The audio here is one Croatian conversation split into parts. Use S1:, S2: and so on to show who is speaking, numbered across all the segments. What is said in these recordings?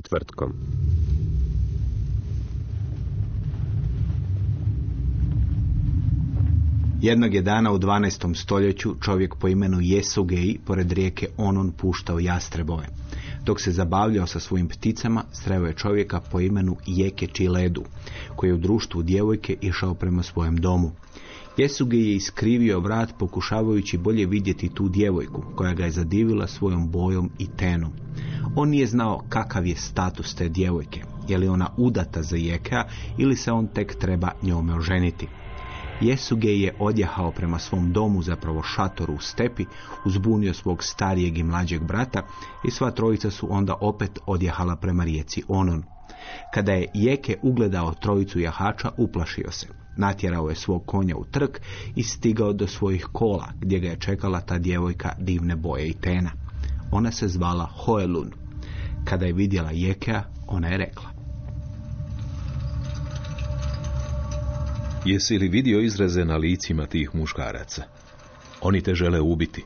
S1: Četvrtkom.
S2: Jednog je dana u 12. stoljeću čovjek po imenu Jesugei pored rijeke Onon puštao jastrebove. Dok se zabavljao sa svojim pticama, sreo je čovjeka po imenu Jeke Čiledu, koji je u društvu djevojke išao prema svojem domu. Jesugei je iskrivio vrat pokušavajući bolje vidjeti tu djevojku, koja ga je zadivila svojom bojom i tenom. On nije znao kakav je status te djevojke, je li ona udata za Jekea ili se on tek treba njome oženiti. Jesuge je odjahao prema svom domu, zapravo šatoru u stepi, uzbunio svog starijeg i mlađeg brata i sva trojica su onda opet odjahala prema rijeci Onon. Kada je Jeke ugledao trojicu jahača, uplašio se. Natjerao je svog konja u trk i stigao do svojih kola, gdje ga je čekala ta djevojka divne boje i tena. Ona se zvala Hoelun. Kada je vidjela Jekea, ona je rekla.
S3: Jesi li vidio izraze na licima tih muškaraca? Oni te žele ubiti.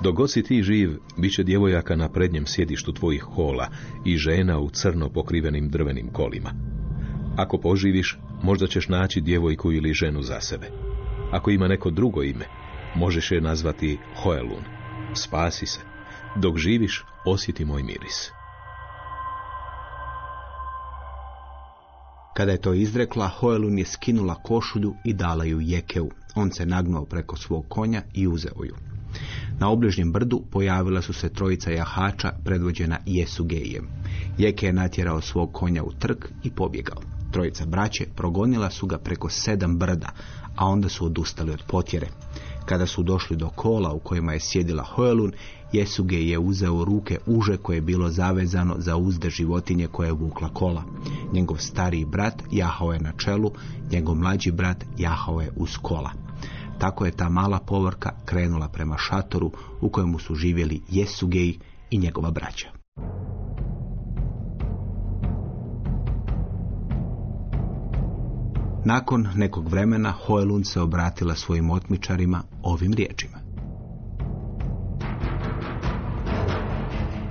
S3: Dok si ti živ, bit će djevojaka na prednjem sjedištu tvojih hola i žena u crno pokrivenim drvenim kolima. Ako poživiš, možda ćeš naći djevojku ili ženu za sebe. Ako ima neko drugo ime, možeš je nazvati Hoelun. Spasi se. Dok živiš, osjeti moj miris.
S2: Kada je to izrekla, Hoelun je skinula košulju i dala ju Jekeu. On se nagnuo preko svog konja i uzeo ju. Na obližnjem brdu pojavila su se trojica jahača predvođena Jesugejem. Jeke je natjerao svog konja u trk i pobjegao. Trojica braće progonila su ga preko sedam brda, a onda su odustali od potjere. Kada su došli do kola u kojima je sjedila Hoelun, Jesuge je uzeo ruke uže koje je bilo zavezano za uzde životinje koje je vukla kola. Njegov stariji brat jahao je na čelu, njegov mlađi brat jahao je uz kola. Tako je ta mala povorka krenula prema šatoru u kojemu su živjeli Jesugej i njegova braća. Nakon nekog vremena Hoelun se obratila svojim otmičarima ovim riječima.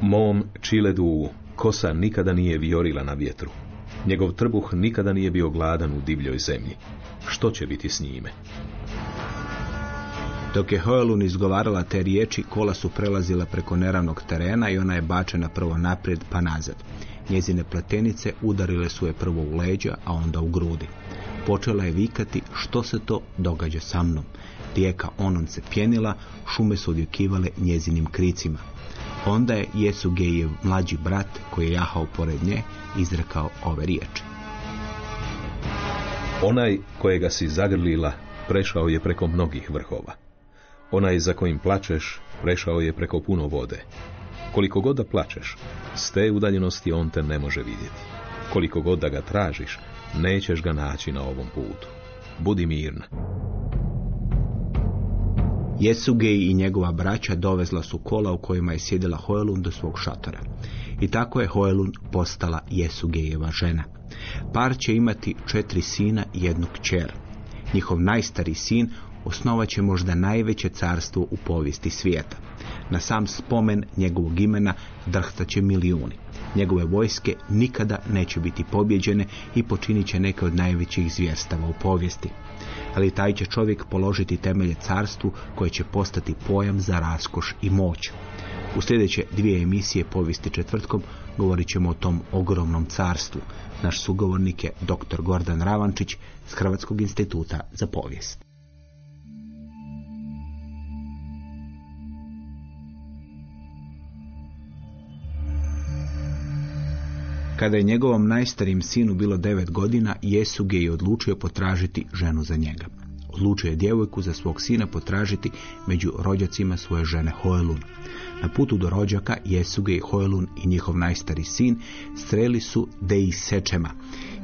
S3: Mom Čiledu kosa nikada nije viorila na vjetru. Njegov trbuh nikada nije bio gladan u divljoj zemlji. Što će biti s njime?
S2: Dok je Hoelun izgovarala te riječi, kola su prelazila preko neravnog terena i ona je bačena prvo naprijed pa nazad. Njezine pletenice udarile su je prvo u leđa, a onda u grudi. Počela je vikati što se to događa sa mnom. Rijeka Onon se pjenila, šume su odjekivale njezinim kricima. Onda je Jesugejev mlađi brat, koji je jahao pored nje, izrekao ove riječi.
S3: Onaj kojega si zagrlila prešao je preko mnogih vrhova. Onaj za kojim plačeš prešao je preko puno vode. Koliko god da plačeš, s te udaljenosti on te ne može vidjeti. Koliko god da ga tražiš, nećeš ga naći na ovom putu. Budi mirna.
S2: Jesugej i njegova braća dovezla su kola u kojima je sjedila Hoelun do svog šatora. I tako je Hoelun postala Jesugejeva žena. Par će imati četiri sina i jednu kćer. Njihov najstari sin osnovat će možda najveće carstvo u povijesti svijeta. Na sam spomen njegovog imena drhtat će milijuni. Njegove vojske nikada neće biti pobjeđene i počinit će neke od najvećih zvjerstava u povijesti. Ali taj će čovjek položiti temelje carstvu koje će postati pojam za raskoš i moć. U sljedeće dvije emisije povijesti četvrtkom govorit ćemo o tom ogromnom carstvu. Naš sugovornik je dr. Gordan Ravančić s Hrvatskog instituta za povijest. Kada je njegovom najstarijim sinu bilo devet godina, Jesuge je odlučio potražiti ženu za njega. Odlučio je djevojku za svog sina potražiti među rođacima svoje žene Hoelun. Na putu do rođaka Jesuge i Hoelun i njihov najstari sin streli su Dei Sečema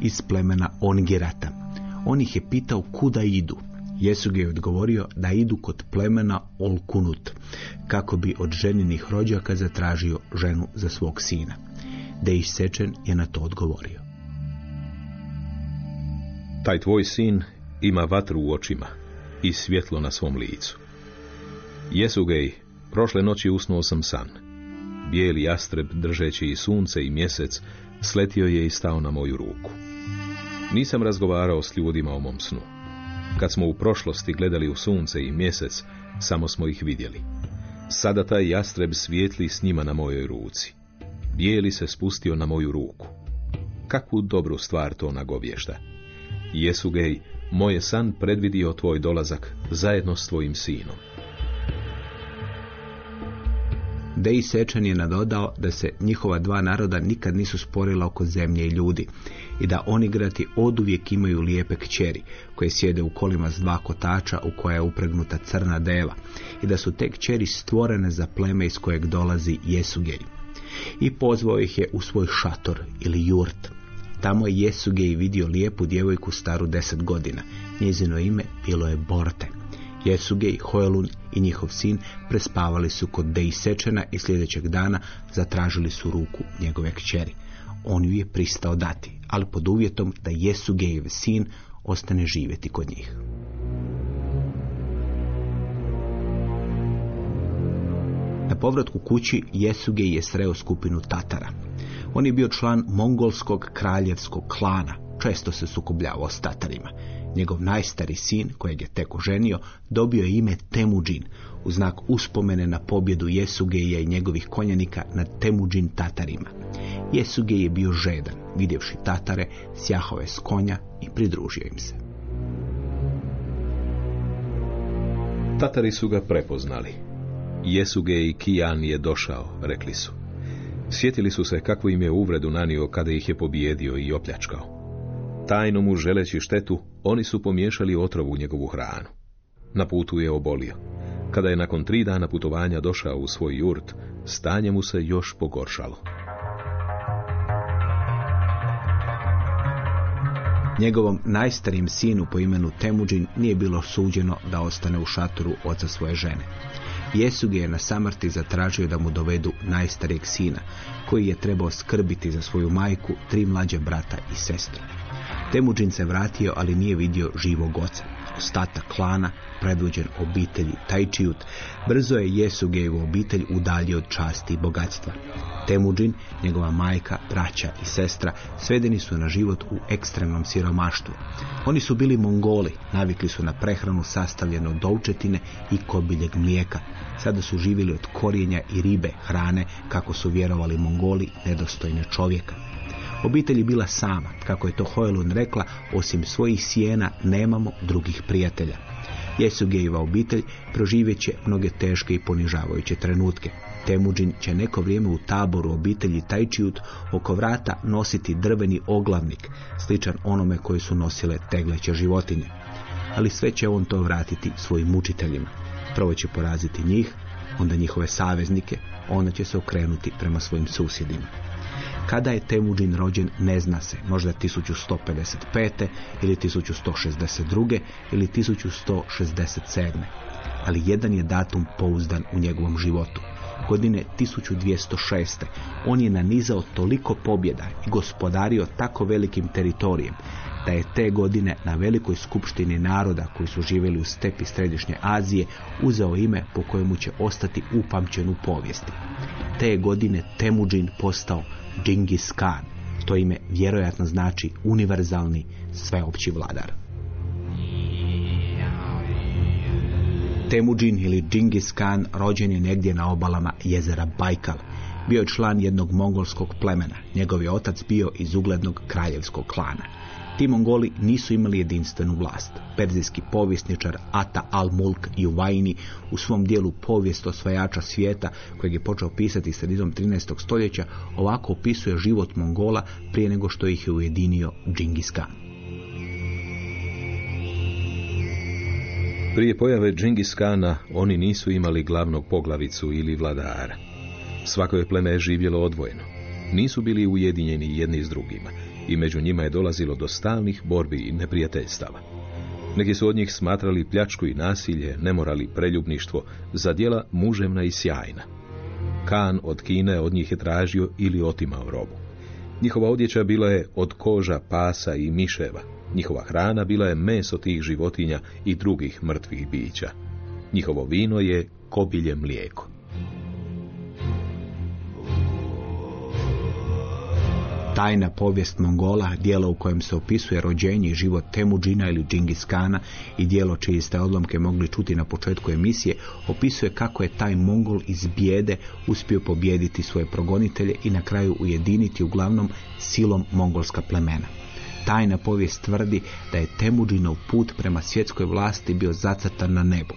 S2: iz plemena Ongirata. On ih je pitao kuda idu. Jesuge je odgovorio da idu kod plemena Olkunut, kako bi od ženinih rođaka zatražio ženu za svog sina. Dej Sečen je na to odgovorio.
S3: Taj tvoj sin ima vatru u očima i svjetlo na svom licu. Jesugej, prošle noći usnuo sam san. Bijeli jastreb, držeći i sunce i mjesec, sletio je i stao na moju ruku. Nisam razgovarao s ljudima o mom snu. Kad smo u prošlosti gledali u sunce i mjesec, samo smo ih vidjeli. Sada taj jastreb svijetli s njima na mojoj ruci bijeli se spustio na moju ruku. Kakvu dobru stvar to nagovješta. Jesu gej, moj san predvidio tvoj dolazak zajedno s tvojim sinom.
S2: Dej Sečan je nadodao da se njihova dva naroda nikad nisu sporila oko zemlje i ljudi i da oni grati oduvijek imaju lijepe kćeri koje sjede u kolima s dva kotača u koja je upregnuta crna deva i da su te kćeri stvorene za pleme iz kojeg dolazi Jesugej i pozvao ih je u svoj šator ili jurt. Tamo je Jesugej vidio lijepu djevojku staru deset godina. Njezino ime bilo je Borte. Jesugej, Hoelun i njihov sin prespavali su kod Sečena i sljedećeg dana zatražili su ruku njegove kćeri. On ju je pristao dati, ali pod uvjetom da Jesugejev sin ostane živjeti kod njih. Povratku kući Jesuge je sreo skupinu Tatara. On je bio član mongolskog kraljevskog klana, često se sukobljavao s Tatarima. Njegov najstari sin, kojeg je tek oženio, dobio je ime Temuđin, u znak uspomene na pobjedu Jesugeja i njegovih konjanika nad Temuđin Tatarima. Jesuge je bio žedan, vidjevši Tatare, sjahao je s konja i pridružio im se.
S3: Tatari su ga prepoznali Jesuge i Kijan je došao, rekli su. Sjetili su se kakvu im je uvredu nanio kada ih je pobijedio i opljačkao. Tajno mu želeći štetu, oni su pomiješali otrovu u njegovu hranu. Na putu je obolio. Kada je nakon tri dana putovanja došao u svoj jurt, stanje mu se još pogoršalo.
S2: Njegovom najstarijim sinu po imenu Temuđin nije bilo suđeno da ostane u šatoru oca svoje žene. Jesuge je na samrti zatražio da mu dovedu najstarijeg sina, koji je trebao skrbiti za svoju majku, tri mlađe brata i sestre. Temuđin se vratio, ali nije vidio živog oca. Ostatak klana, predvođen obitelji Tajčijut, brzo je Jesugejevu obitelj udaljio od časti i bogatstva. Temuđin, njegova majka, braća i sestra svedeni su na život u ekstremnom siromaštvu. Oni su bili mongoli, navikli su na prehranu sastavljenu od dovčetine i kobiljeg mlijeka. Sada su živjeli od korijenja i ribe, hrane, kako su vjerovali mongoli, nedostojne čovjeka. Obitelj je bila sama, kako je to Hoelun rekla, osim svojih sjena nemamo drugih prijatelja. Jesugejeva obitelj proživjet će mnoge teške i ponižavajuće trenutke. Temuđin će neko vrijeme u taboru obitelji Tajčijut oko vrata nositi drveni oglavnik, sličan onome koji su nosile tegleće životinje. Ali sve će on to vratiti svojim mučiteljima. Prvo će poraziti njih, onda njihove saveznike, onda će se okrenuti prema svojim susjedima. Kada je Temuđin rođen ne zna se, možda 1155. ili 1162. ili 1167. Ali jedan je datum pouzdan u njegovom životu. Godine 1206. on je nanizao toliko pobjeda i gospodario tako velikim teritorijem da je te godine na velikoj skupštini naroda koji su živjeli u stepi Središnje Azije uzeo ime po kojemu će ostati upamćen u povijesti. Te godine Temuđin postao Džingis Khan. To ime vjerojatno znači univerzalni sveopći vladar. Temujin ili Džingis Khan rođen je negdje na obalama jezera Bajkal. Bio je član jednog mongolskog plemena. Njegov je otac bio iz uglednog kraljevskog klana. Ti Mongoli nisu imali jedinstvenu vlast. Perzijski povjesničar Ata al-Mulk Juvaini u svom dijelu povijest osvajača svijeta, kojeg je počeo pisati sredinom 13. stoljeća, ovako opisuje život Mongola prije nego što ih je ujedinio Džingis Khan.
S3: Prije pojave Džingis Kana oni nisu imali glavnog poglavicu ili vladara. Svako je pleme živjelo odvojeno. Nisu bili ujedinjeni jedni s drugima i među njima je dolazilo do stalnih borbi i neprijateljstava. Neki su od njih smatrali pljačku i nasilje, nemorali preljubništvo za djela muževna i sjajna. Kan od Kine od njih je tražio ili otimao robu. Njihova odjeća bila je od koža, pasa i miševa. Njihova hrana bila je meso tih životinja i drugih mrtvih bića. Njihovo vino je kobilje mlijeko.
S2: Tajna povijest Mongola, dijelo u kojem se opisuje rođenje i život Temudžina ili Džingis Kana i dijelo čije ste odlomke mogli čuti na početku emisije, opisuje kako je taj Mongol iz bijede uspio pobijediti svoje progonitelje i na kraju ujediniti uglavnom silom mongolska plemena. Tajna povijest tvrdi da je Temudžinov put prema svjetskoj vlasti bio zacrtan na nebu.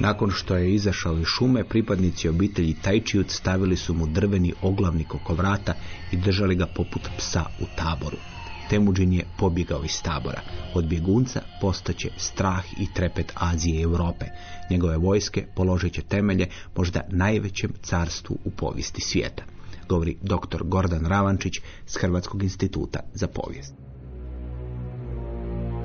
S2: Nakon što je izašao iz šume, pripadnici obitelji Tajčijut stavili su mu drveni oglavnik oko vrata i držali ga poput psa u taboru. Temudžin je pobjegao iz tabora. Od bjegunca postaće strah i trepet Azije i Europe. Njegove vojske položit će temelje možda najvećem carstvu u povijesti svijeta. Govori dr. Gordan Ravančić s Hrvatskog instituta za povijest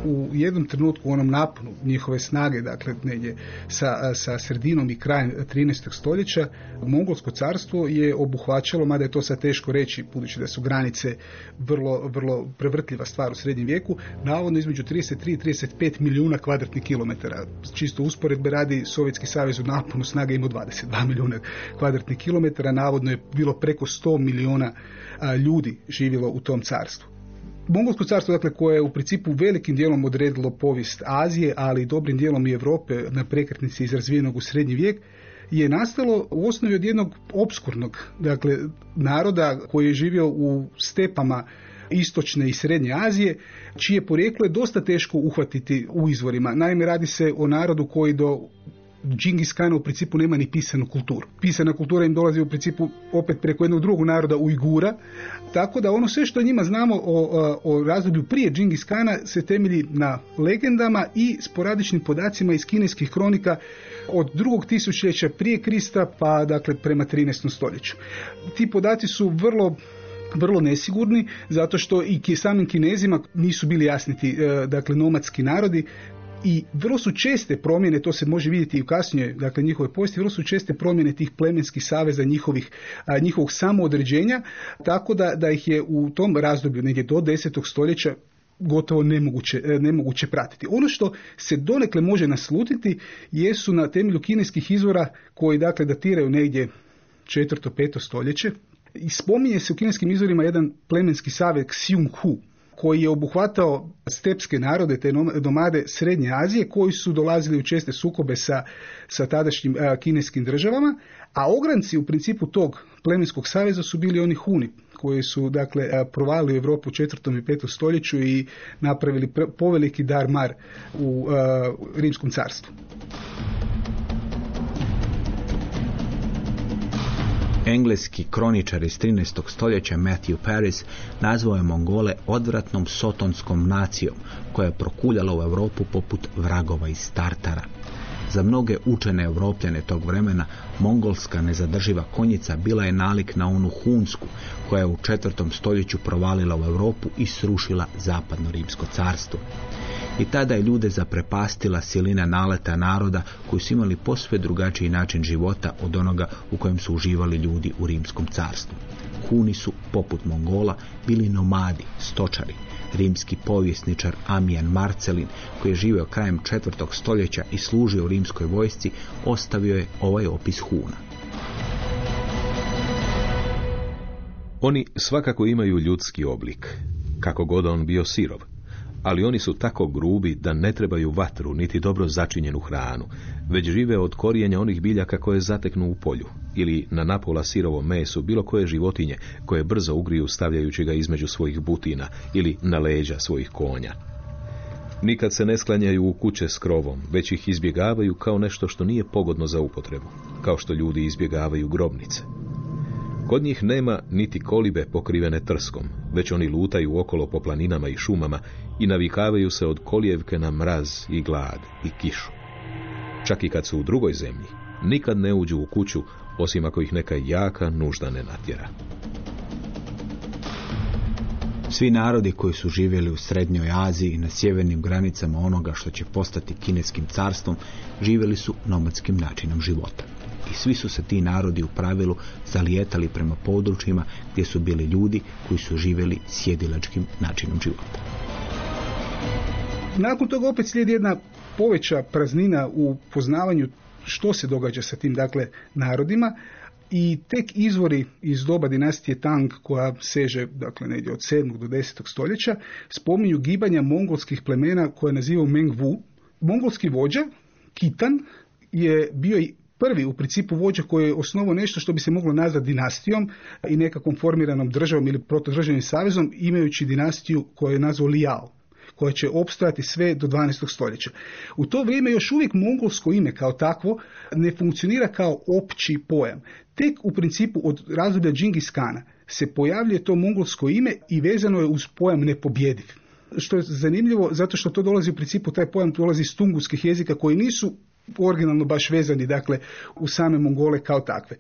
S4: u jednom trenutku u onom naponu njihove snage, dakle negdje sa, sa sredinom i krajem 13. stoljeća, Mongolsko carstvo je obuhvaćalo, mada je to sad teško reći, budući da su granice vrlo, vrlo prevrtljiva stvar u srednjem vijeku, navodno između 33 i 35 milijuna kvadratnih kilometara. Čisto usporedbe radi Sovjetski savez u naponu snage imao 22 milijuna kvadratnih kilometara, navodno je bilo preko 100 milijuna ljudi živjelo u tom carstvu. Mongolsko carstvo, dakle, koje je u principu velikim dijelom odredilo povijest Azije, ali i dobrim dijelom i Europe na prekretnici iz razvijenog u srednji vijek, je nastalo u osnovi od jednog obskurnog, dakle, naroda koji je živio u stepama istočne i srednje Azije, čije porijeklo je dosta teško uhvatiti u izvorima. Naime, radi se o narodu koji do Džingis Kana u principu nema ni pisanu kulturu. Pisana kultura im dolazi u principu opet preko jednog drugog naroda Ujgura, tako da ono sve što njima znamo o, o razdoblju prije Džingis Kana se temelji na legendama i sporadičnim podacima iz kineskih kronika od drugog tisućljeća prije Krista pa dakle prema 13. stoljeću. Ti podaci su vrlo vrlo nesigurni zato što i samim kinezima nisu bili jasni ti e, dakle nomadski narodi i vrlo su česte promjene, to se može vidjeti i u kasnije, dakle njihove povijesti, vrlo su česte promjene tih plemenskih saveza, njihovih, a, njihovog samoodređenja, tako da, da ih je u tom razdoblju, negdje do 10. stoljeća, gotovo nemoguće, e, nemoguće pratiti. Ono što se donekle može naslutiti jesu na temelju kineskih izvora koji dakle datiraju negdje četvrto, peto stoljeće i spominje se u kineskim izvorima jedan plemenski savez Xiong Hu, koji je obuhvatao stepske narode, te domade Srednje Azije, koji su dolazili u česte sukobe sa, sa tadašnjim kineskim državama, a ogranci u principu tog plemenskog saveza su bili oni Huni, koji su dakle provali u Europu u četvrtom i petom stoljeću i napravili poveliki dar mar u rimskom carstvu.
S2: Engleski kroničar iz 13. stoljeća Matthew Paris nazvao je Mongole odvratnom sotonskom nacijom koja je prokuljala u Europu poput vragova iz Tartara. Za mnoge učene Evropljane tog vremena mongolska nezadrživa konjica bila je nalik na onu hunsku koja je u četvrtom stoljeću provalila u Europu i srušila zapadno rimsko carstvo. I tada je ljude zaprepastila silina naleta naroda koji su imali posve drugačiji način života od onoga u kojem su uživali ljudi u rimskom carstvu. Huni su, poput Mongola, bili nomadi, stočari. Rimski povjesničar Amijan Marcelin, koji je živio krajem četvrtog stoljeća i služio u rimskoj vojsci, ostavio je ovaj opis Huna.
S3: Oni svakako imaju ljudski oblik, kako god on bio sirov, ali oni su tako grubi da ne trebaju vatru niti dobro začinjenu hranu, već žive od korijenja onih biljaka koje zateknu u polju ili na napola sirovom mesu bilo koje životinje koje brzo ugriju stavljajući ga između svojih butina ili na leđa svojih konja. Nikad se ne sklanjaju u kuće s krovom, već ih izbjegavaju kao nešto što nije pogodno za upotrebu, kao što ljudi izbjegavaju grobnice. Kod njih nema niti kolibe pokrivene trskom, već oni lutaju okolo po planinama i šumama i navikavaju se od kolijevke na mraz i glad i kišu. Čak i kad su u drugoj zemlji, nikad ne uđu u kuću, osim ako ih neka jaka nužda ne natjera.
S2: Svi narodi koji su živjeli u Srednjoj Aziji i na sjevernim granicama onoga što će postati kineskim carstvom, živjeli su nomadskim načinom života. I svi su se ti narodi u pravilu zalijetali prema područjima gdje su bili ljudi koji su živjeli sjedilačkim načinom života.
S4: Nakon toga opet slijedi jedna poveća praznina u poznavanju što se događa sa tim dakle narodima i tek izvori iz doba dinastije Tang koja seže dakle negdje od 7. do 10. stoljeća spominju gibanja mongolskih plemena koje nazivaju Mengwu. Mongolski vođa Kitan je bio i prvi u principu vođa koji je osnovao nešto što bi se moglo nazvati dinastijom i nekakvom formiranom državom ili protodržavnim savezom imajući dinastiju koju je nazvao Liao koja će opstojati sve do 12. stoljeća. U to vrijeme još uvijek mongolsko ime kao takvo ne funkcionira kao opći pojam. Tek u principu od razdoblja Džingis Kana se pojavljuje to mongolsko ime i vezano je uz pojam nepobjediv. Što je zanimljivo, zato što to dolazi u principu, taj pojam dolazi iz tunguskih jezika koji nisu originalno baš vezani dakle u same Mongole kao takve.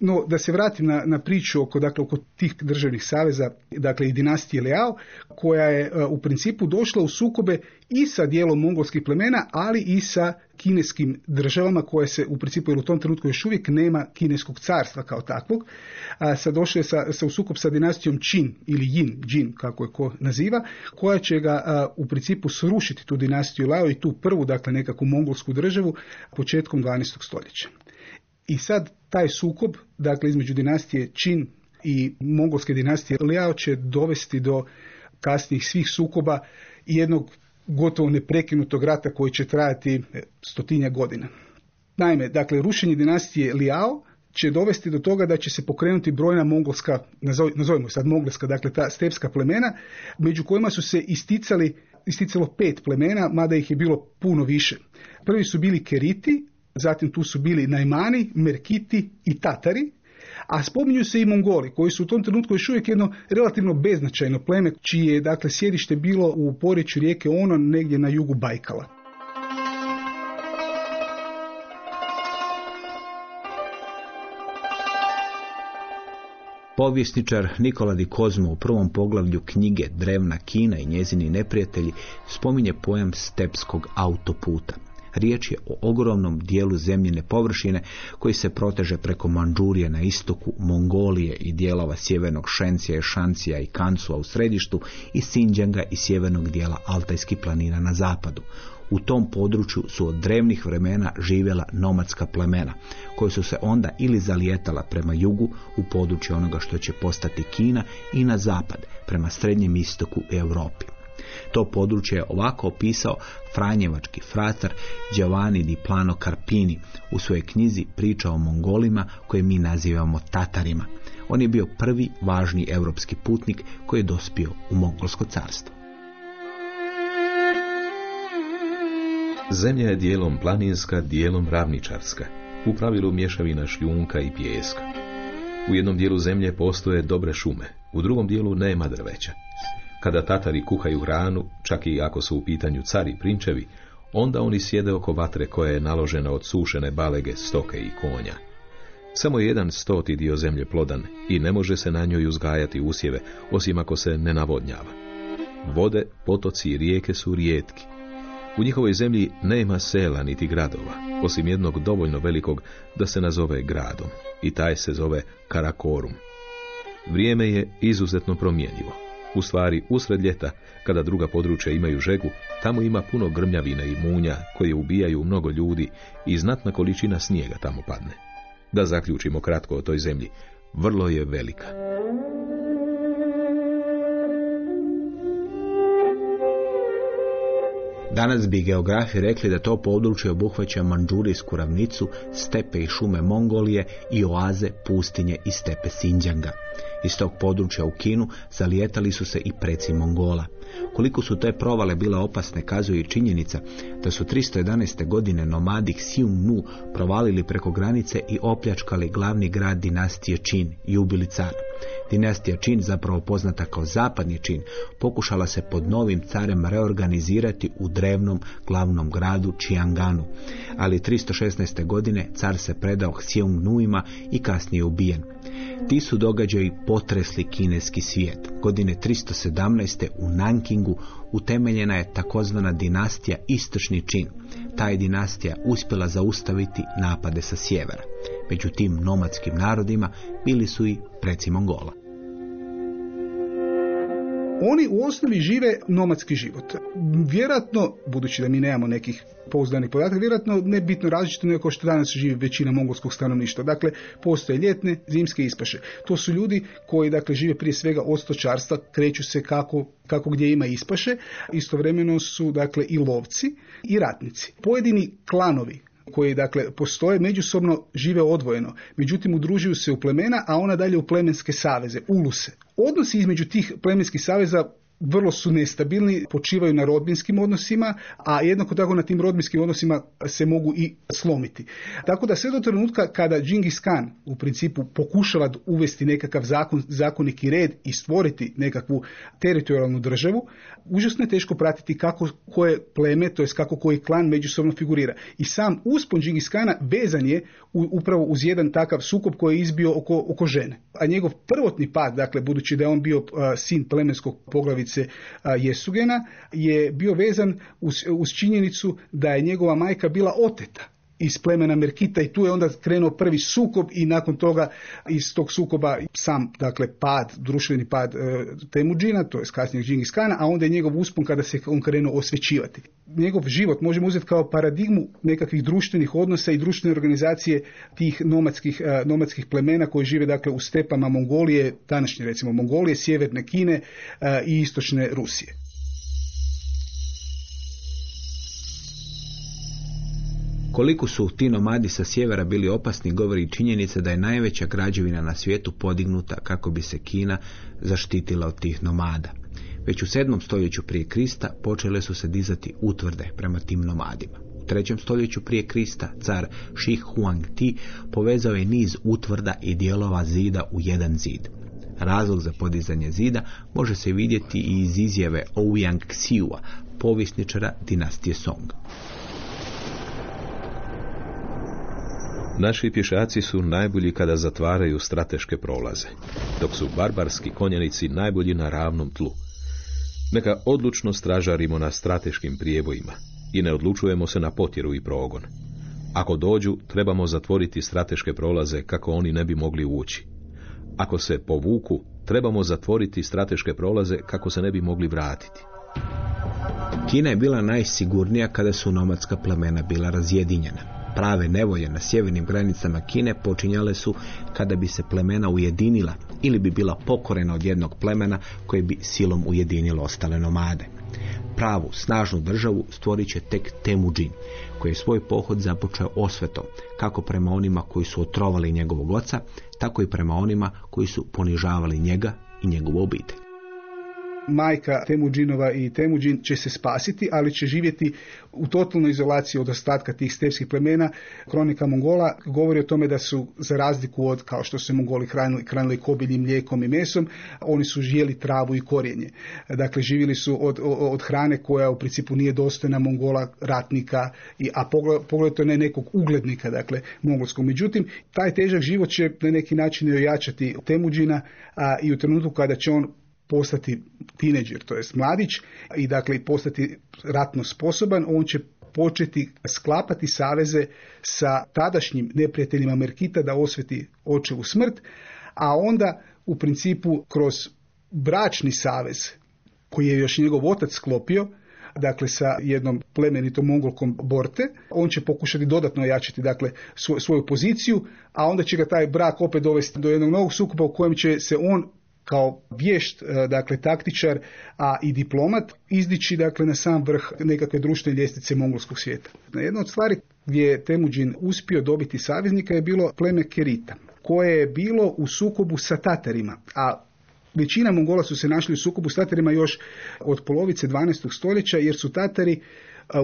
S4: No, da se vratim na, na priču oko, dakle, oko tih državnih saveza, dakle i dinastije Leao, koja je e, u principu došla u sukobe i sa dijelom mongolskih plemena, ali i sa kineskim državama koje se u principu, jer u tom trenutku još uvijek nema kineskog carstva kao takvog, a sad došle je sa, sa u sukob sa dinastijom Qin ili Yin, Jin, kako je ko naziva, koja će ga u principu srušiti tu dinastiju Lao i tu prvu, dakle nekakvu mongolsku državu početkom 12. stoljeća. I sad taj sukob, dakle između dinastije Qin i mongolske dinastije Liao će dovesti do kasnijih svih sukoba i jednog gotovo neprekinutog rata koji će trajati e, stotinja godina. Naime, dakle, rušenje dinastije Liao će dovesti do toga da će se pokrenuti brojna mongolska, nazovimo sad mongolska, dakle ta stepska plemena, među kojima su se isticali, isticalo pet plemena, mada ih je bilo puno više. Prvi su bili Keriti, zatim tu su bili Najmani, Merkiti i Tatari, a spominju se i Mongoli, koji su u tom trenutku još uvijek jedno relativno beznačajno pleme, čije je dakle, sjedište bilo u porječju rijeke Ono, negdje na jugu Bajkala.
S2: Povjesničar Nikola Di Kozmo u prvom poglavlju knjige Drevna Kina i njezini neprijatelji spominje pojam stepskog autoputa. Riječ je o ogromnom dijelu zemljine površine koji se proteže preko Manđurije na istoku, Mongolije i dijelova sjevernog Šencija, Šancija i Kansua u središtu i Sinđanga i sjevernog dijela Altajskih planina na zapadu. U tom području su od drevnih vremena živjela nomadska plemena, koje su se onda ili zalijetala prema jugu u području onoga što će postati Kina i na zapad, prema srednjem istoku i Europi. To područje je ovako opisao Franjevački fratar Giovanni di Plano Carpini u svojoj knjizi Priča o Mongolima koje mi nazivamo Tatarima. On je bio prvi važni europski putnik koji je dospio u Mongolsko carstvo.
S3: Zemlja je dijelom planinska, dijelom ravničarska, u pravilu mješavina šljunka i pijeska. U jednom dijelu zemlje postoje dobre šume, u drugom dijelu nema drveća. Kada Tatari kuhaju hranu, čak i ako su u pitanju cari prinčevi, onda oni sjede oko vatre koja je naložena od sušene balege, stoke i konja. Samo je jedan stoti dio zemlje plodan i ne može se na njoj uzgajati usjeve, osim ako se ne navodnjava. Vode, potoci i rijeke su rijetki. U njihovoj zemlji nema sela niti gradova, osim jednog dovoljno velikog da se nazove gradom, i taj se zove Karakorum. Vrijeme je izuzetno promjenjivo. U stvari, usred ljeta, kada druga područja imaju žegu, tamo ima puno grmljavina i munja koje ubijaju mnogo ljudi i znatna količina snijega tamo padne. Da zaključimo kratko o toj zemlji, vrlo je velika.
S2: Danas bi geografi rekli da to područje obuhvaća Manđurijsku ravnicu, stepe i šume Mongolije i oaze, pustinje i stepe Sinđanga. Iz tog područja u Kinu zalijetali su se i preci Mongola. Koliko su te provale bile opasne kazuje i činjenica da su 311. godine nomadi Xiong Nu provalili preko granice i opljačkali glavni grad dinastije Qin i ubili car. Dinastija Qin, zapravo poznata kao zapadni Qin, pokušala se pod novim carem reorganizirati u drevnom glavnom gradu Qianganu, ali 316. godine car se predao Xiong Nuima i kasnije ubijen. Ti su događaji potresli kineski svijet. Godine 317. u Nankingu utemeljena je takozvana dinastija Istočni Čin. Ta je dinastija uspjela zaustaviti napade sa sjevera. Među tim nomadskim narodima bili su i preci Mongola.
S4: Oni u osnovi žive nomadski život. Vjerojatno, budući da mi nemamo nekih pouzdanih podataka, vjerojatno ne bitno različito nego što danas živi većina mongolskog stanovništva. Dakle, postoje ljetne, zimske ispaše. To su ljudi koji dakle žive prije svega od stočarstva, kreću se kako, kako gdje ima ispaše, istovremeno su dakle i lovci i ratnici. Pojedini klanovi koji dakle postoje međusobno žive odvojeno, međutim udružuju se u plemena, a ona dalje u plemenske saveze, uluse. Odnosi između tih plemenskih saveza vrlo su nestabilni, počivaju na rodbinskim odnosima, a jednako tako na tim rodbinskim odnosima se mogu i slomiti. Tako da sve do trenutka kada Džingis Khan u principu pokušava uvesti nekakav zakon, zakoniki red i stvoriti nekakvu teritorijalnu državu, užasno je teško pratiti kako koje pleme, to jest kako koji klan međusobno figurira. I sam uspon Džingis Khana vezan je upravo uz jedan takav sukob koji je izbio oko, oko žene. A njegov prvotni pad, dakle budući da je on bio sin plemenskog poglavice Jesugena je bio vezan uz, uz činjenicu da je njegova majka bila oteta iz plemena Merkita i tu je onda krenuo prvi sukob i nakon toga iz tog sukoba sam dakle pad, društveni pad e, Temuđina, to je kasnijeg Džingis Kana, a onda je njegov uspon kada se on krenuo osvećivati. Njegov život možemo uzeti kao paradigmu nekakvih društvenih odnosa i društvene organizacije tih nomadskih, e, nomadskih plemena koji žive dakle u stepama Mongolije, današnje recimo Mongolije, sjeverne Kine e, i istočne Rusije.
S2: Koliko su ti nomadi sa sjevera bili opasni govori činjenica da je najveća građevina na svijetu podignuta kako bi se Kina zaštitila od tih nomada. Već u sedmom stoljeću prije Krista počele su se dizati utvrde prema tim nomadima. U trećem stoljeću prije Krista car Shi Huang Ti povezao je niz utvrda i dijelova zida u jedan zid. Razlog za podizanje zida može se vidjeti i iz izjave Ouyang Xiua, povisničara dinastije Song.
S3: Naši pješaci su najbolji kada zatvaraju strateške prolaze, dok su barbarski konjenici najbolji na ravnom tlu. Neka odlučno stražarimo na strateškim prijebojima i ne odlučujemo se na potjeru i progon. Ako dođu, trebamo zatvoriti strateške prolaze kako oni ne bi mogli ući. Ako se povuku, trebamo zatvoriti strateške prolaze kako se ne bi mogli vratiti.
S2: Kina je bila najsigurnija kada su nomadska plemena bila razjedinjena prave nevolje na sjevernim granicama Kine počinjale su kada bi se plemena ujedinila ili bi bila pokorena od jednog plemena koje bi silom ujedinilo ostale nomade. Pravu, snažnu državu stvorit će tek Temujin, koji je svoj pohod započeo osvetom, kako prema onima koji su otrovali njegovog oca, tako i prema onima koji su ponižavali njega i njegovu obitelj
S4: majka Temuđinova i Temuđin će se spasiti, ali će živjeti u totalnoj izolaciji od ostatka tih stepskih plemena. Kronika Mongola govori o tome da su, za razliku od, kao što se Mongoli hranili, hranili kobiljim mlijekom i mesom, oni su žijeli travu i korijenje. Dakle, živjeli su od, od hrane koja u principu nije dostojna Mongola ratnika, i, a pogledajte ne nekog uglednika, dakle, mongolskog. Međutim, taj težak život će na neki način ojačati Temuđina a, i u trenutku kada će on postati tineđer, to jest mladić i dakle postati ratno sposoban, on će početi sklapati saveze sa tadašnjim neprijateljima Merkita da osveti očevu smrt, a onda u principu kroz bračni savez koji je još njegov otac sklopio, dakle sa jednom plemenitom mongolkom Borte, on će pokušati dodatno ojačati dakle svoju poziciju, a onda će ga taj brak opet dovesti do jednog novog sukoba u kojem će se on kao vješt, e, dakle taktičar, a i diplomat, izdići dakle na sam vrh nekakve društvene ljestvice mongolskog svijeta. Jedna od stvari gdje je Temuđin uspio dobiti saveznika je bilo pleme Kerita, koje je bilo u sukobu sa Tatarima, a Većina Mongola su se našli u sukobu s Tatarima još od polovice 12. stoljeća jer su Tatari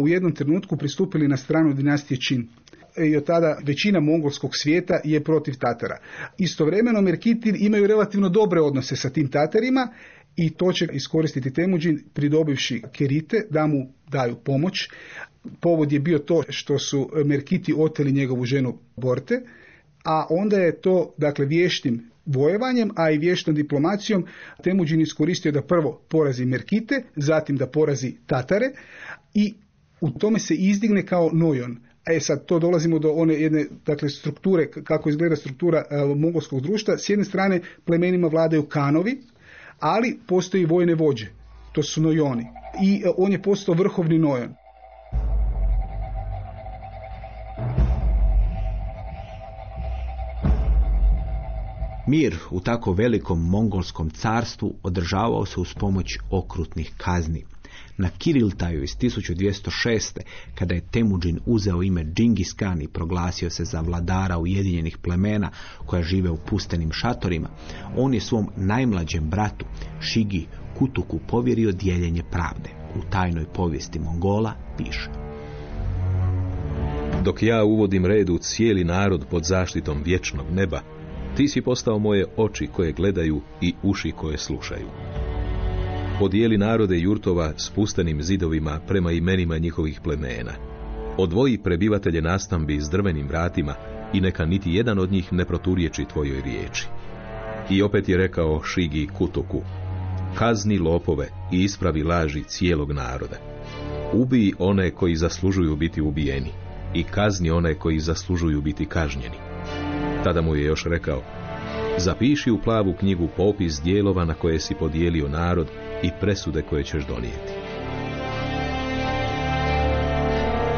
S4: u jednom trenutku pristupili na stranu dinastije Čin i od tada većina mongolskog svijeta je protiv Tatara. Istovremeno Merkiti imaju relativno dobre odnose sa tim Tatarima i to će iskoristiti Temuđin pridobivši Kerite da mu daju pomoć. Povod je bio to što su Merkiti oteli njegovu ženu Borte, a onda je to dakle vještim vojevanjem, a i vještom diplomacijom Temuđin iskoristio da prvo porazi Merkite, zatim da porazi Tatare i u tome se izdigne kao Nojon. E sad, to dolazimo do one jedne dakle, strukture, kako izgleda struktura uh, mongolskog društva. S jedne strane plemenima vladaju kanovi, ali postoji vojne vođe. To su nojoni. I uh, on je postao vrhovni nojon.
S2: Mir u tako velikom mongolskom carstvu održavao se uz pomoć okrutnih kazni. Na Kiriltaju iz 1206. kada je Temuđin uzeo ime Džingis Khan i proglasio se za vladara ujedinjenih plemena koja žive u pustenim šatorima, on je svom najmlađem bratu Šigi Kutuku povjerio dijeljenje pravde. U tajnoj povijesti Mongola piše.
S3: Dok ja uvodim red u cijeli narod pod zaštitom vječnog neba, ti si postao moje oči koje gledaju i uši koje slušaju. Podijeli narode jurtova s pustenim zidovima prema imenima njihovih plemena. Odvoji prebivatelje nastambi s drvenim vratima i neka niti jedan od njih ne proturječi tvojoj riječi. I opet je rekao Šigi Kutoku, kazni lopove i ispravi laži cijelog naroda. Ubiji one koji zaslužuju biti ubijeni i kazni one koji zaslužuju biti kažnjeni. Tada mu je još rekao, zapiši u plavu knjigu popis dijelova na koje si podijelio narod i presude koje ćeš donijeti.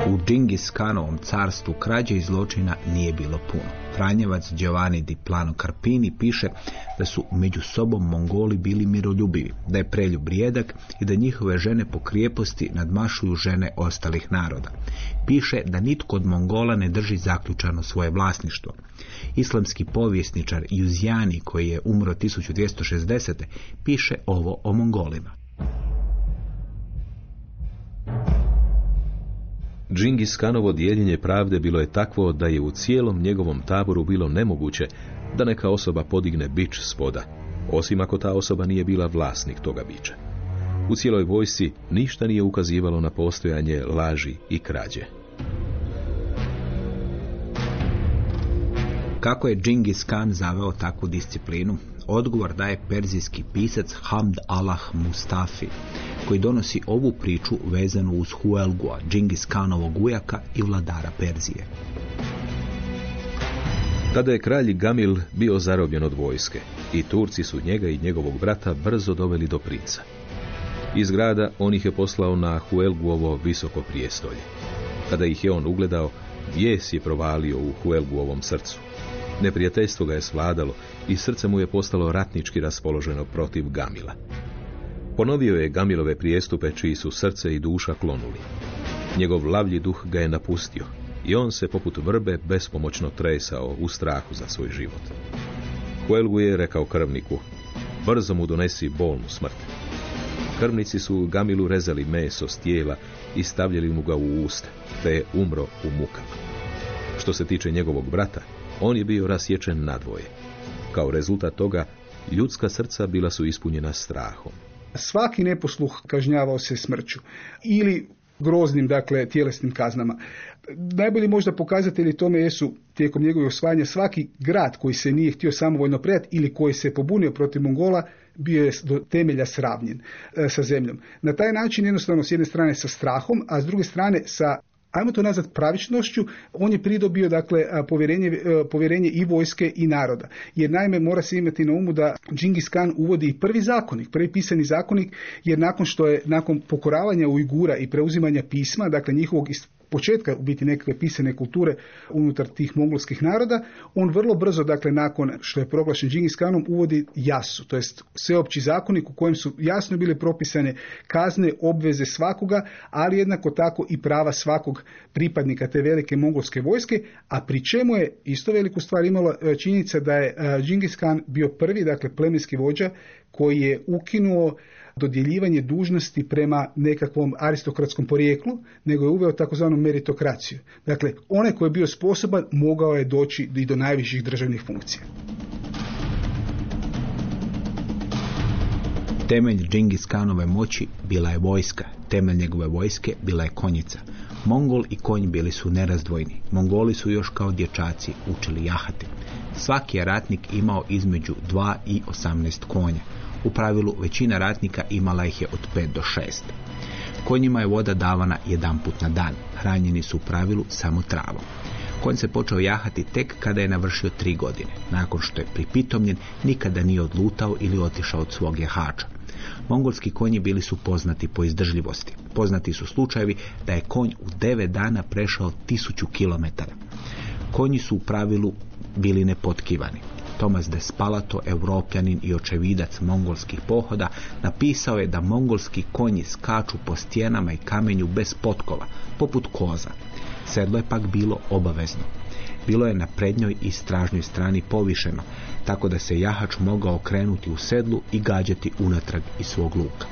S2: U Džingis Khanovom carstvu krađe i zločina nije bilo puno. Franjevac Giovanni di Plano Carpini piše da su među sobom Mongoli bili miroljubivi, da je preljub rijedak i da njihove žene po krijeposti nadmašuju žene ostalih naroda. Piše da nitko od Mongola ne drži zaključano svoje vlasništvo. Islamski povjesničar Juzjani, koji je umro 1260. piše ovo o Mongolima.
S3: Džingis Khanovo dijeljenje pravde bilo je takvo da je u cijelom njegovom taboru bilo nemoguće da neka osoba podigne bič spoda, osim ako ta osoba nije bila vlasnik toga biča. U cijeloj vojsci ništa nije ukazivalo na postojanje laži i krađe.
S2: Kako je Džingis Khan zaveo takvu disciplinu? Odgovor daje perzijski pisac Hamd Allah Mustafi, koji donosi ovu priču vezanu uz Huelgua, Džingis Khanovog ujaka i vladara Perzije.
S3: Tada je kralj Gamil bio zarobljen od vojske i Turci su njega i njegovog brata brzo doveli do princa. Iz grada on ih je poslao na Huelguovo visoko prijestolje. Kada ih je on ugledao, vjes je provalio u Huelguovom srcu. Neprijateljstvo ga je svladalo i srce mu je postalo ratnički raspoloženo protiv Gamila. Ponovio je Gamilove prijestupe čiji su srce i duša klonuli. Njegov lavlji duh ga je napustio i on se poput vrbe bespomoćno tresao u strahu za svoj život. Huelgu je rekao krvniku, brzo mu donesi bolnu smrt. Krvnici su Gamilu rezali meso s tijela i stavljali mu ga u usta, te je umro u mukama. Što se tiče njegovog brata, on je bio rasječen nadvoje. Kao rezultat toga, ljudska srca bila su ispunjena strahom.
S4: Svaki neposluh kažnjavao se smrću ili groznim, dakle, tjelesnim kaznama. Najbolji možda pokazatelji tome jesu tijekom njegovih osvajanja svaki grad koji se nije htio samovoljno predati ili koji se pobunio protiv Mongola bio je do temelja sravnjen e, sa zemljom. Na taj način jednostavno s jedne strane sa strahom, a s druge strane sa ajmo to nazvat pravičnošću, on je pridobio dakle povjerenje, povjerenje i vojske i naroda. Jer naime mora se imati na umu da Džingis Khan uvodi prvi zakonik, prvi pisani zakonik, jer nakon što je nakon pokoravanja Ujgura i preuzimanja pisma, dakle njihovog početka u biti nekakve pisane kulture unutar tih mongolskih naroda, on vrlo brzo, dakle, nakon što je proglašen Džingis Kanom, uvodi jasu, to jest sveopći zakonik u kojem su jasno bile propisane kazne, obveze svakoga, ali jednako tako i prava svakog pripadnika te velike mongolske vojske, a pri čemu je isto veliku stvar imala e, činjenica da je e, Džingis Khan bio prvi, dakle, plemenski vođa koji je ukinuo dodjeljivanje dužnosti prema nekakvom aristokratskom porijeklu, nego je uveo takozvanu meritokraciju. Dakle, onaj koji je bio sposoban mogao je doći i do najviših državnih funkcija.
S2: Temelj Džingis Kanove moći bila je vojska, temelj njegove vojske bila je konjica. Mongol i konj bili su nerazdvojni. Mongoli su još kao dječaci učili jahati. Svaki je ratnik imao između 2 i 18 konja. U pravilu većina ratnika imala ih je od 5 do 6. Konjima je voda davana jedan put na dan. Hranjeni su u pravilu samo travom. Konj se počeo jahati tek kada je navršio tri godine. Nakon što je pripitomljen, nikada nije odlutao ili otišao od svog jahača. Mongolski konji bili su poznati po izdržljivosti. Poznati su slučajevi da je konj u devet dana prešao tisuću kilometara. Konji su u pravilu bili nepotkivani. Tomas de Spalato, europljanin i očevidac mongolskih pohoda, napisao je da mongolski konji skaču po stjenama i kamenju bez potkova, poput koza. Sedlo je pak bilo obavezno. Bilo je na prednjoj i stražnjoj strani povišeno, tako da se jahač mogao okrenuti u sedlu i gađati unatrag iz svog luka.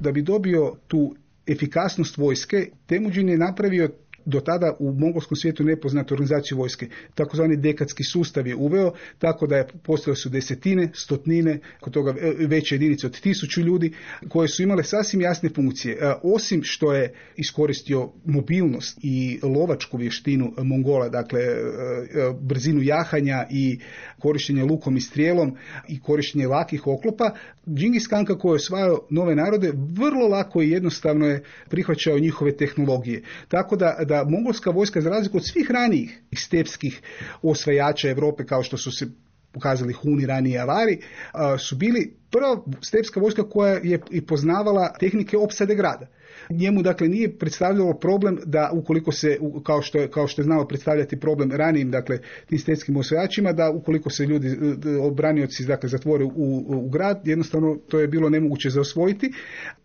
S4: Da bi dobio tu efikasnost vojske, Temuđin je napravio do tada u mongolskom svijetu nepoznatu organizaciju vojske. Takozvani dekatski sustav je uveo, tako da je postojale su desetine, stotnine, kod toga veće jedinice od tisuću ljudi, koje su imale sasvim jasne funkcije. E, osim što je iskoristio mobilnost i lovačku vještinu Mongola, dakle e, e, brzinu jahanja i korištenje lukom i strijelom i korištenje lakih oklopa, Džingis Khan kako je osvajao nove narode, vrlo lako i jednostavno je prihvaćao njihove tehnologije. Tako da, da mongolska vojska, za razliku od svih ranijih stepskih osvajača Europe, kao što su se pokazali Huni, ranije Avari, su bili prva stepska vojska koja je i poznavala tehnike opsade grada. Njemu dakle nije predstavljalo problem da ukoliko se, kao što je, kao što je znao predstavljati problem ranijim dakle tim stetskim osvajačima, da ukoliko se ljudi, obranioci dakle zatvore u, u grad, jednostavno to je bilo nemoguće za osvojiti.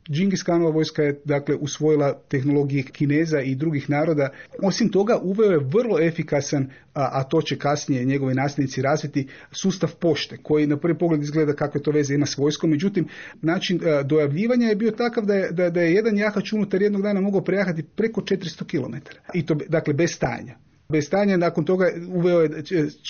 S4: Džingis Khanova vojska je dakle usvojila tehnologije Kineza i drugih naroda. Osim toga uveo je vrlo efikasan, a, a to će kasnije njegovi nasljednici razviti, sustav pošte koji na prvi pogled izgleda kakve to veze ima s vojskom, međutim način dojavljivanja je bio takav da je, da, da je jedan jahač unutar jednog dana mogao prejahati preko 400 km. I to dakle bez stajanja. Bez stanja nakon toga uveo je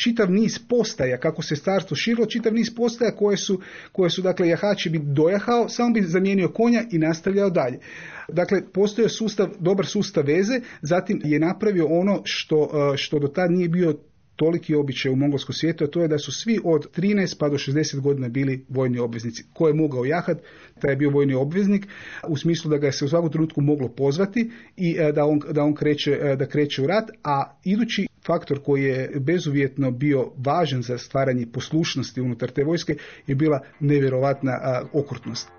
S4: čitav niz postaja, kako se starstvo širilo, čitav niz postaja koje su, koje su dakle, jahači bi dojahao, samo bi zamijenio konja i nastavljao dalje. Dakle, postoje sustav, dobar sustav veze, zatim je napravio ono što, što do tad nije bio toliki običaj u mongolskom svijetu, a to je da su svi od 13 pa do 60 godina bili vojni obveznici. Ko je mogao jahat, taj je bio vojni obveznik, u smislu da ga se u svakom trenutku moglo pozvati i e, da on, da on kreće, e, da kreće u rat, a idući faktor koji je bezuvjetno bio važan za stvaranje poslušnosti unutar te vojske je bila nevjerovatna okrutnost.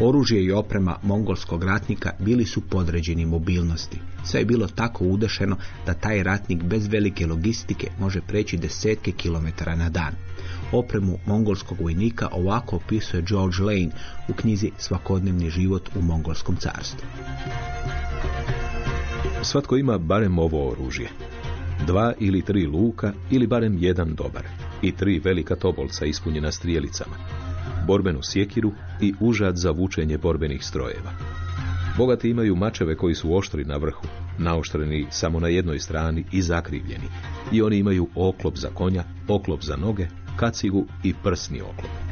S2: Oružje i oprema mongolskog ratnika bili su podređeni mobilnosti. Sve je bilo tako udešeno da taj ratnik bez velike logistike može preći desetke kilometara na dan. Opremu mongolskog vojnika ovako opisuje George Lane u knjizi Svakodnevni život u mongolskom carstvu.
S3: Svatko ima barem ovo oružje. Dva ili tri luka ili barem jedan dobar i tri velika tobolca ispunjena strijelicama borbenu sjekiru i užad za vučenje borbenih strojeva. Bogati imaju mačeve koji su oštri na vrhu, naoštreni samo na jednoj strani i zakrivljeni. I oni imaju oklop za konja, oklop za noge, kacigu i prsni oklop.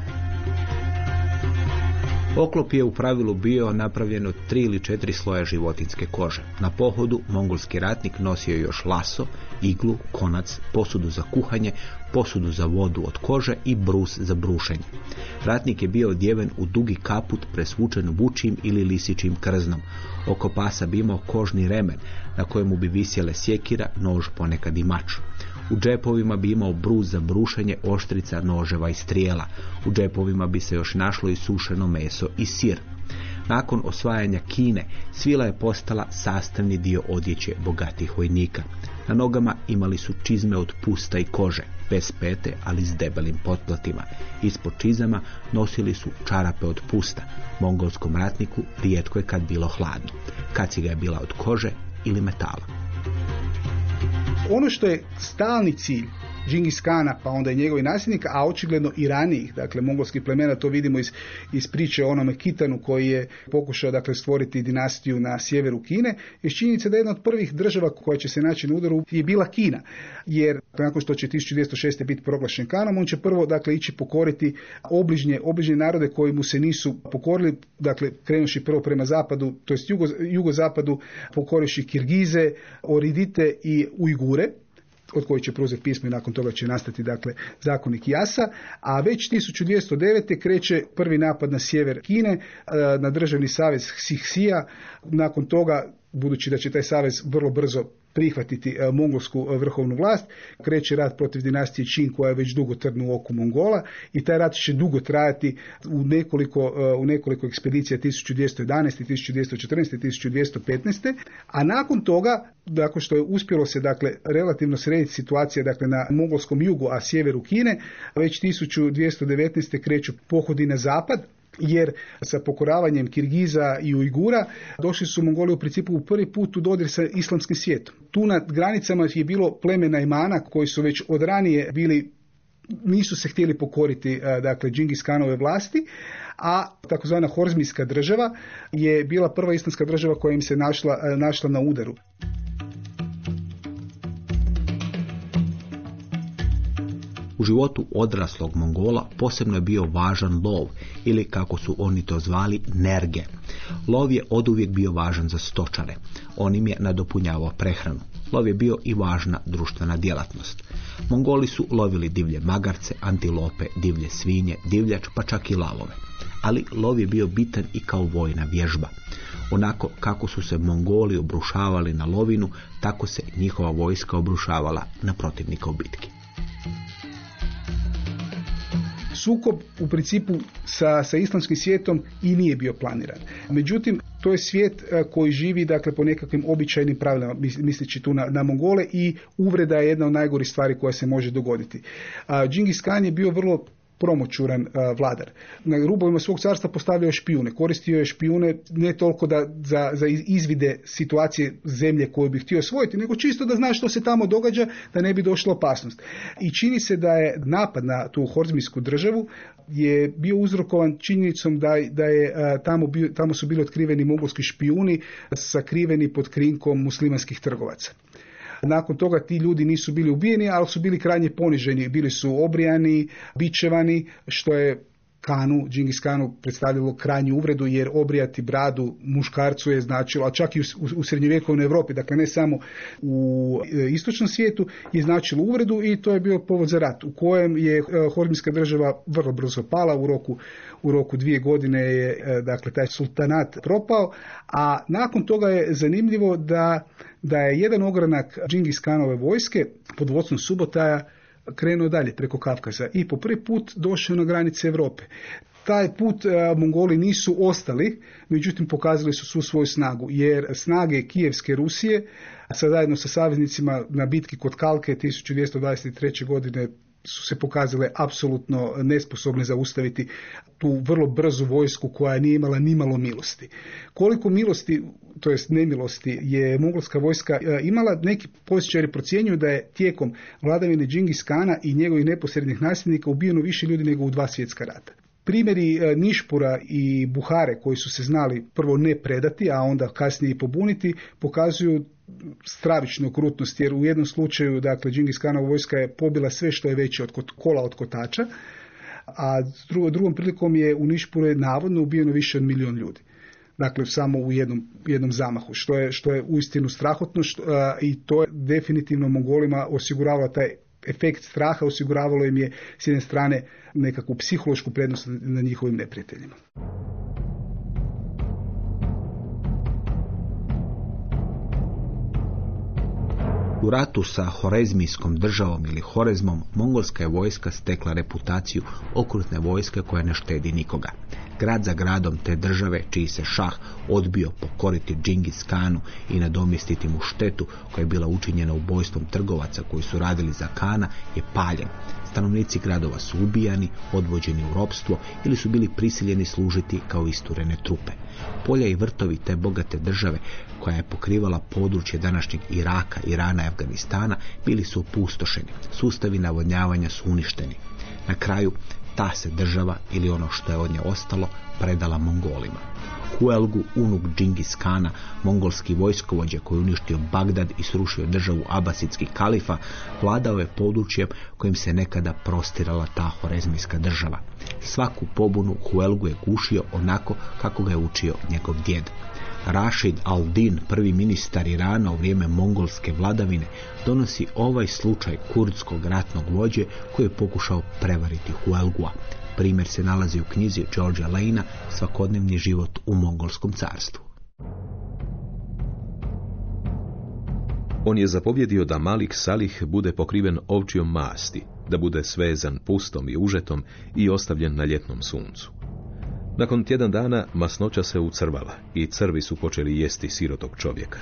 S2: Oklop je u pravilu bio napravljen od tri ili četiri sloja životinske kože. Na pohodu mongolski ratnik nosio još laso, iglu, konac, posudu za kuhanje, posudu za vodu od kože i brus za brušenje. Ratnik je bio odjeven u dugi kaput presvučen vučim ili lisičim krznom. Oko pasa bi imao kožni remen na kojemu bi visjele sjekira, nož, ponekad i mač. U džepovima bi imao bruz za brušenje oštrica, noževa i strijela. U džepovima bi se još našlo i sušeno meso i sir. Nakon osvajanja Kine, svila je postala sastavni dio odjeće bogatih vojnika. Na nogama imali su čizme od pusta i kože, bez pete, ali s debelim potplatima. Ispod čizama nosili su čarape od pusta. Mongolskom ratniku rijetko je kad bilo hladno. Kaciga je bila od kože ili metala.
S4: Ono što je stalni cilj Džingis Kana, pa onda i njegovi nasljednika, a očigledno i ranijih, dakle mongolskih plemena, to vidimo iz, iz priče o onome Kitanu koji je pokušao dakle stvoriti dinastiju na sjeveru Kine, je činjenica da jedna od prvih država koja će se naći na udaru je bila Kina, jer nakon što će 1206. biti proglašen Kanom, on će prvo dakle ići pokoriti obližnje, obližnje narode koji mu se nisu pokorili, dakle krenuši prvo prema zapadu, to jest jugo, jugozapadu, pokoriši Kirgize, Oridite i Ujgure, od kojih će preuzeti pismo i nakon toga će nastati dakle zakonik Jasa, a već 1209. kreće prvi napad na sjever Kine, e, na državni savez Sihsija, nakon toga budući da će taj savez vrlo brzo prihvatiti e, mongolsku e, vrhovnu vlast, kreće rat protiv dinastije Čin koja je već dugo trnu u oku Mongola i taj rat će dugo trajati u nekoliko, e, u nekoliko ekspedicija 1211, 1214, 1215. A nakon toga, dakle što je uspjelo se dakle relativno srediti situacija dakle na mongolskom jugu, a sjeveru Kine, već 1219. kreću pohodi na zapad, jer sa pokoravanjem Kirgiza i Ujgura došli su Mongoli u principu u prvi put u dodir sa islamskim svijetom. Tu na granicama je bilo pleme imana koji su već od ranije bili nisu se htjeli pokoriti dakle Džingis Kanove vlasti, a takozvana Horzmijska država je bila prva islamska država koja im se našla, našla na udaru.
S2: U životu odraslog Mongola posebno je bio važan lov ili kako su oni to zvali nerge. Lov je oduvijek bio važan za stočare. On im je nadopunjavao prehranu. Lov je bio i važna društvena djelatnost. Mongoli su lovili divlje magarce, antilope, divlje svinje, divljač pa čak i lavove. Ali lov je bio bitan i kao vojna vježba. Onako kako su se Mongoli obrušavali na lovinu, tako se njihova vojska obrušavala na protivnika u bitki
S4: sukob u principu sa, sa islamskim svijetom i nije bio planiran. Međutim, to je svijet e, koji živi dakle po nekakvim običajnim pravilima, misleći tu na, na Mongole i uvreda je jedna od najgorih stvari koja se može dogoditi. A, Džingis Khan je bio vrlo promoćuran vladar. Na rubovima svog carstva postavljao je špijune, koristio je špijune ne toliko da, za, za izvide situacije zemlje koju bi htio osvojiti, nego čisto da zna što se tamo događa, da ne bi došla opasnost. I čini se da je napad na tu horzmijsku državu je bio uzrokovan činjenicom da, da je tamo, bio, tamo su bili otkriveni mogolski špijuni sakriveni pod krinkom muslimanskih trgovaca. Nakon toga ti ljudi nisu bili ubijeni, ali su bili krajnje poniženi. Bili su obrijani, bičevani, što je Kanu, Džingis Kanu predstavljalo krajnju uvredu jer obrijati bradu muškarcu je značilo, a čak i u, u srednjovjekovnoj Europi, dakle ne samo u e, istočnom svijetu, je značilo uvredu i to je bio povod za rat u kojem je e, Hormijska država vrlo brzo pala u roku, u roku dvije godine je e, dakle taj sultanat propao, a nakon toga je zanimljivo da, da je jedan ogranak Džingis Kanove vojske pod vodstvom Subotaja krenuo dalje preko Kavkaza i po prvi put došao na granice Europe. Taj put a, Mongoli nisu ostali, međutim pokazali su svu svoju snagu, jer snage Kijevske Rusije, sa zajedno sa saveznicima na bitki kod Kalke 1223. godine su se pokazale apsolutno nesposobne zaustaviti tu vrlo brzu vojsku koja nije imala ni malo milosti. Koliko milosti, to jest nemilosti, je mongolska vojska imala, neki povjesničari procjenjuju da je tijekom vladavine Džingis Kana i njegovih neposrednih nasljednika ubijeno više ljudi nego u dva svjetska rata. Primjeri Nišpura i Buhare koji su se znali prvo ne predati, a onda kasnije i pobuniti, pokazuju stravičnu okrutnost, jer u jednom slučaju, dakle, Džingis Khanova vojska je pobila sve što je veće od kola od kotača, a drugom prilikom je u Nišpuru navodno ubijeno više od milijun ljudi. Dakle, samo u jednom, jednom zamahu, što je, što je uistinu strahotno što, i to je definitivno Mongolima osiguravalo taj efekt straha, osiguravalo im je s jedne strane nekakvu psihološku prednost na njihovim neprijateljima.
S2: U ratu sa Horezmijskom državom ili Horezmom, mongolska je vojska stekla reputaciju okrutne vojske koja ne štedi nikoga. Grad za gradom te države, čiji se šah odbio pokoriti Džingis Kanu i nadomjestiti mu štetu koja je bila učinjena ubojstvom trgovaca koji su radili za Kana, je paljen. Stanovnici gradova su ubijani, odvođeni u ropstvo ili su bili prisiljeni služiti kao isturene trupe. Polja i vrtovi te bogate države koja je pokrivala područje današnjeg Iraka, Irana i Afganistana bili su opustošeni. Sustavi navodnjavanja su uništeni. Na kraju ta se država ili ono što je od nje ostalo predala Mongolima. Huelgu, unuk Džingis Kana, mongolski vojskovođe koji uništio Bagdad i srušio državu Abasidskih kalifa, vladao je područjem kojim se nekada prostirala ta horezmijska država. Svaku pobunu Huelgu je gušio onako kako ga je učio njegov djed. Rashid al-Din, prvi ministar Irana u vrijeme mongolske vladavine, donosi ovaj slučaj kurdskog ratnog vođe koji je pokušao prevariti Huelgua. Primjer se nalazi u knjizi Georgia Lane Svakodnevni život u mongolskom carstvu.
S3: On je zapovjedio da Malik Salih bude pokriven ovčijom masti, da bude svezan pustom i užetom i ostavljen na ljetnom suncu. Nakon tjedan dana masnoća se ucrvala i crvi su počeli jesti sirotog čovjeka.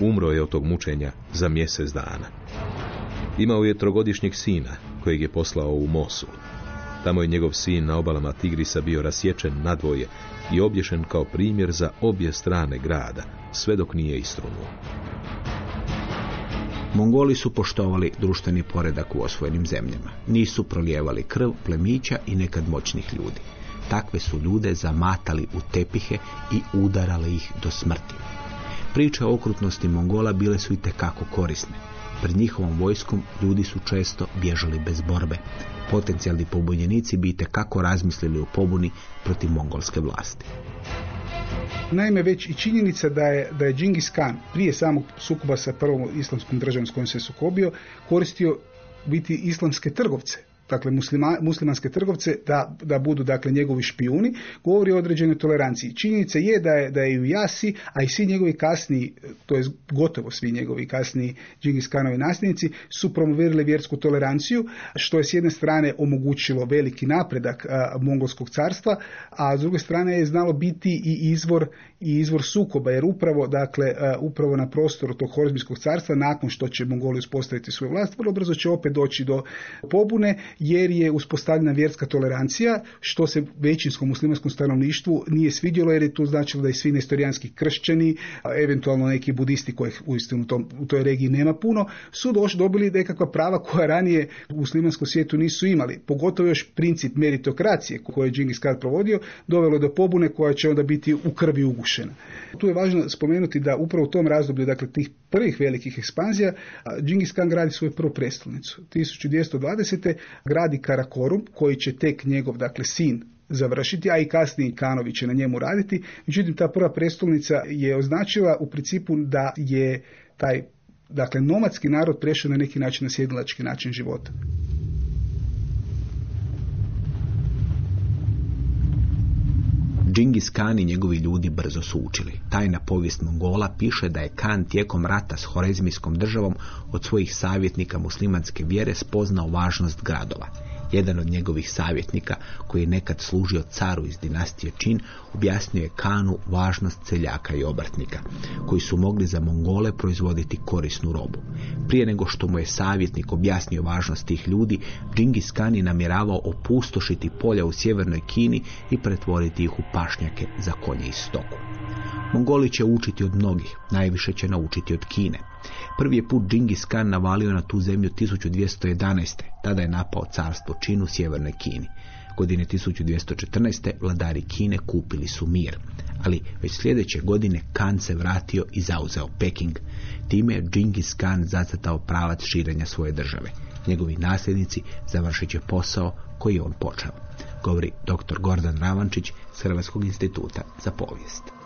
S3: Umro je od tog mučenja za mjesec dana. Imao je trogodišnjeg sina kojeg je poslao u Mosul. Tamo je njegov sin na obalama Tigrisa bio rasječen nadvoje i obješen kao primjer za obje strane grada, sve dok nije istrunuo.
S2: Mongoli su poštovali društveni poredak u osvojenim zemljama. Nisu prolijevali krv, plemića i nekad moćnih ljudi. Takve su ljude zamatali u tepihe i udarali ih do smrti. Priče o okrutnosti Mongola bile su i tekako korisne. Pred njihovom vojskom ljudi su često bježali bez borbe. Potencijalni pobunjenici bi kako razmislili o pobuni protiv mongolske vlasti.
S4: Naime, već i činjenica da je, da je Džingis Khan prije samog sukoba sa prvom islamskom državom s kojom se sukobio, koristio biti islamske trgovce dakle muslima, muslimanske trgovce da, da budu dakle njegovi špijuni, govori o određenoj toleranciji. Činjenica je da je, da je u Jasi, a i svi njegovi kasni, to je gotovo svi njegovi kasni Džingis Kanovi nasljednici, su promovirali vjersku toleranciju, što je s jedne strane omogućilo veliki napredak a, mongolskog carstva, a s druge strane je znalo biti i izvor i izvor sukoba, jer upravo, dakle, upravo na prostoru tog Horizmijskog carstva, nakon što će Mongoli uspostaviti svoju vlast, vrlo brzo će opet doći do pobune, jer je uspostavljena vjerska tolerancija, što se većinskom muslimanskom stanovništvu nije svidjelo, jer je to značilo da i svi nestorijanski kršćani, eventualno neki budisti kojih uistinu u, tom, u toj regiji nema puno, su došli dobili nekakva prava koja ranije u muslimanskom svijetu nisu imali. Pogotovo još princip meritokracije koje je Džingis Khan provodio, dovelo do pobune koja će onda biti u krvi ugušena. Tu je važno spomenuti da upravo u tom razdoblju, dakle tih prvih velikih ekspanzija, Džingis Khan gradi svoju prvu prestolnicu. 1220. gradi Karakorum, koji će tek njegov, dakle, sin završiti, a i kasnije Kanovi će na njemu raditi. Međutim, ta prva prestolnica je označila u principu da je taj dakle, nomadski narod prešao na neki način na sjedlački način života.
S2: Džingis Khan i njegovi ljudi brzo su učili. Tajna povijest Mongola piše da je Khan tijekom rata s Horezmijskom državom od svojih savjetnika muslimanske vjere spoznao važnost gradova. Jedan od njegovih savjetnika, koji je nekad služio caru iz dinastije Čin, objasnio je Kanu važnost seljaka i obrtnika, koji su mogli za Mongole proizvoditi korisnu robu. Prije nego što mu je savjetnik objasnio važnost tih ljudi, Džingis Khan je namjeravao opustošiti polja u sjevernoj Kini i pretvoriti ih u pašnjake za konje i stoku. Mongoli će učiti od mnogih, najviše će naučiti od Kine. Prvi je put Džingis Khan navalio na tu zemlju 1211. Tada je napao carstvo Činu u sjevernoj Kini. Godine 1214. vladari Kine kupili su mir, ali već sljedeće godine Khan se vratio i zauzeo Peking. Time je Džingis Khan zacrtao pravac širenja svoje države. Njegovi nasljednici završit će posao koji je on počeo. Govori dr. Gordan Ravančić s Hrvatskog instituta za povijest.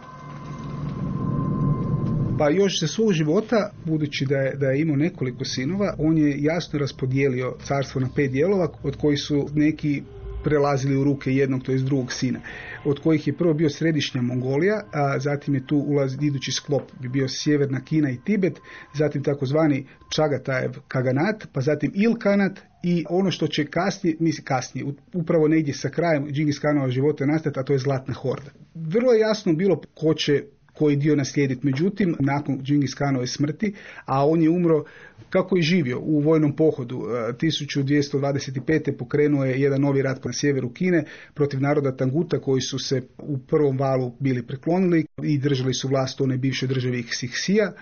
S4: Pa još za svog života, budući da je, da je imao nekoliko sinova, on je jasno raspodijelio carstvo na pet dijelova, od kojih su neki prelazili u ruke jednog, to je drugog sina, od kojih je prvo bio središnja Mongolija, a zatim je tu ulaz idući sklop bi bio sjeverna Kina i Tibet, zatim takozvani Čagatajev Kaganat, pa zatim Ilkanat i ono što će kasnije, mislim kasnije, upravo negdje sa krajem Džingis Kanova života nastati, a to je Zlatna horda. Vrlo je jasno bilo ko će koji dio naslijediti. Međutim, nakon Džingis Kanove smrti, a on je umro kako je živio u vojnom pohodu. 1225. E, pokrenuo je jedan novi rat na sjeveru Kine protiv naroda Tanguta koji su se u prvom valu bili preklonili i držali su vlast u onoj bivšoj državi Xixia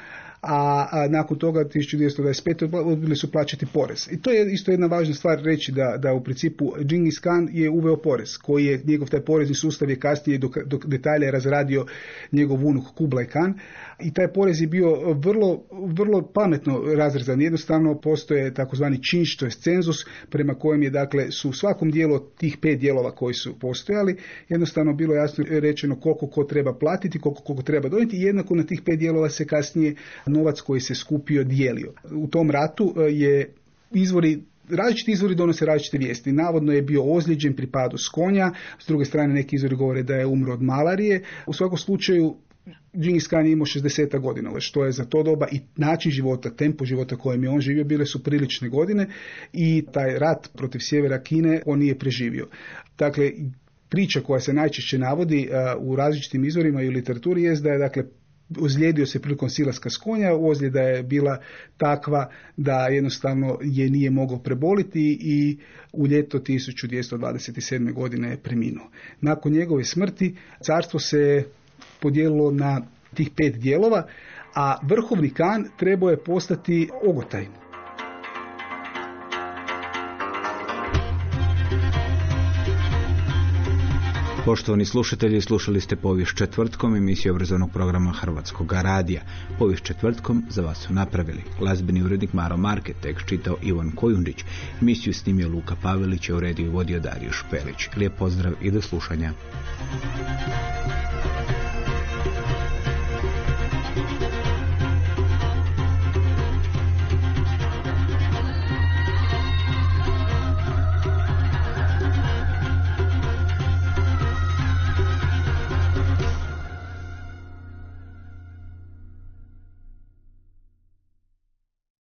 S4: a, a nakon toga 1225. odbili su plaćati porez. I to je isto jedna važna stvar reći da, da u principu Džingis Khan je uveo porez, koji je njegov taj porezni sustav je kasnije dok, dok detalje razradio njegov unuk Kublai Khan, i taj porez je bio vrlo, vrlo pametno razrezan. Jednostavno postoje takozvani činš, to je cenzus prema kojem je dakle su u svakom dijelu tih pet dijelova koji su postojali jednostavno bilo jasno rečeno koliko ko treba platiti, koliko koliko treba donijeti i jednako na tih pet dijelova se kasnije novac koji se skupio dijelio. U tom ratu e, je izvori različiti izvori donose različite vijesti. Navodno je bio ozlijeđen pri padu s konja, s druge strane neki izvori govore da je umro od malarije. U svakom slučaju Džingis Khan je imao 60 godina, što je za to doba i način života, tempo života kojem je on živio, bile su prilične godine i taj rat protiv sjevera Kine on nije preživio. Dakle, priča koja se najčešće navodi u različitim izvorima i u literaturi je da je dakle ozlijedio se prilikom silaska s konja, ozljeda je bila takva da jednostavno je nije mogao preboliti i u ljeto 1227. godine je preminuo. Nakon njegove smrti carstvo se podijelilo na tih pet dijelova, a vrhovni kan trebao je postati Ogotaj.
S2: Poštovani slušatelji, slušali ste povijest četvrtkom emisiju obrazovnog programa Hrvatskog radija. Povijest četvrtkom za vas su napravili glazbeni urednik Maro Market, tekst čitao Ivan Kojundić, emisiju snimio Luka Pavelić, je uredio i vodio Dario Špelić. Lijep pozdrav i do slušanja.